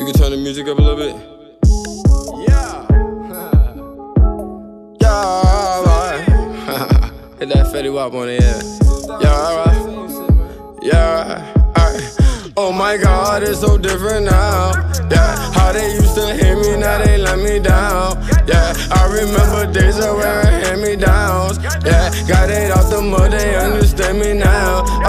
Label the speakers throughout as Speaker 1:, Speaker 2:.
Speaker 1: You can turn the music up a little bit.
Speaker 2: Yeah.
Speaker 1: Yeah, right. Hit that Fetty Wap on the end. Yeah, right. Yeah, right. Oh my God, it's so different now. Yeah, how they used to hit me, now they let me down. Yeah, I remember days of wearing hand me downs. Yeah, got it out the mud, they.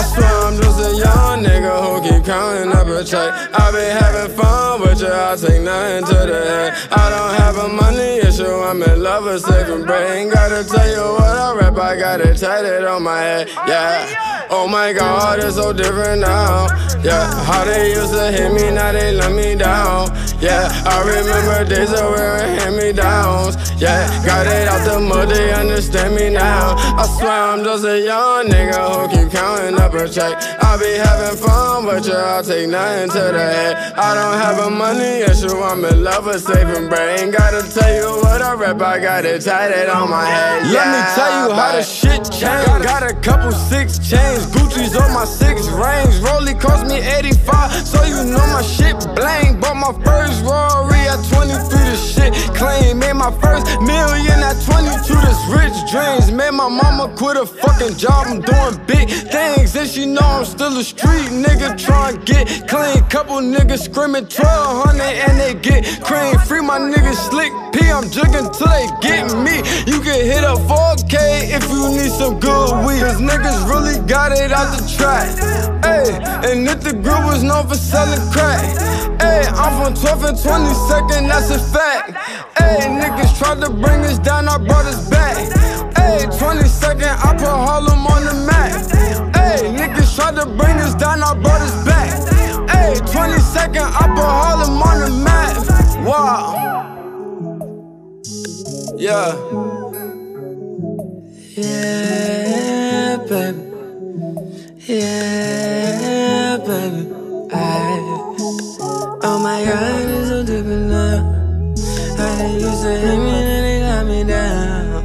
Speaker 1: I swear I'm just a young nigga who keep counting up a check. I been having fun with you, I take nothing to the head. I don't have a money issue, I'm in love with saving brain. Gotta tell you what I rap, I got it tatted on my head. Yeah, oh my god, it's so different now. Yeah, how they used to hit me, now they let me down. Yeah, I remember days of wearing hand me downs. Yeah, got it out the mud, they understand me now. I swear I'm just a young nigga who keep counting up a check. I be having fun, but you, I'll take nothing to the head. I don't have a money issue, I'm in love with saving brain. Gotta tell you what I rap, I got it tatted on my head.
Speaker 2: Let me tell you how the shit changed. Got a couple six chains, Gucci's on my six range. Rolly cost me 85, so you know my shit blank. Bought my first Rory at 23, the shit claim. Made my first million at 22, this rich dreams. Made my mama quit a fucking job, I'm doing big things. And she know I'm still a street nigga trying to get clean. Couple niggas screaming 1200 and they get cream. Free my niggas slick P, I'm jugging till they get me. You can hit up 4K if you need some good weed. Cause niggas really got it out the track. And if the group was known for selling crack. Ayy, I'm from 12th and 22nd, that's a fact. Ayy, niggas tried to bring us down, I brought us back. Ayy, 22nd, I put Harlem on the map. Ayy, niggas tried to bring us down, I brought us back. Ayy, 22nd, I put Harlem on the map. Wow. Yeah.
Speaker 3: Yeah, baby. Yeah, baby. I, oh my God, it's so different now. How they used to hit me, then they got me down.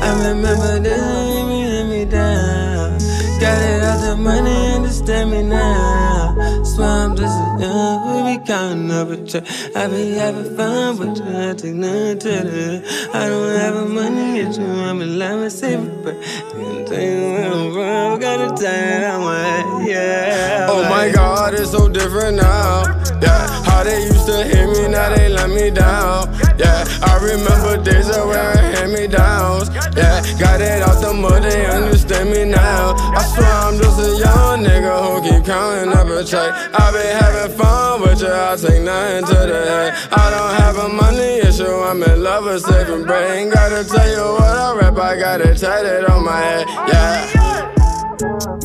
Speaker 3: I remember this, they hit me, hit me down. Got it out the money, understand me now. I'm just a young, we be counting up a check. I be having fun, but you I take nothing to the. I don't have a money issue, I'm in line with saving, but can't tell you where I'm from. Got a tie on yeah.
Speaker 1: My god, it's so different now. Yeah, how they used to hit me, now they let me down. Yeah, I remember days of wearing hand me downs. Yeah, got it out the mud, they understand me now. I swear I'm just a young nigga who keep counting up a check. I be having fun with you, I take nothing to the head. I don't have a money issue, I'm in love with saving brain. Gotta tell you what I rap, I got it tatted on my head. Yeah.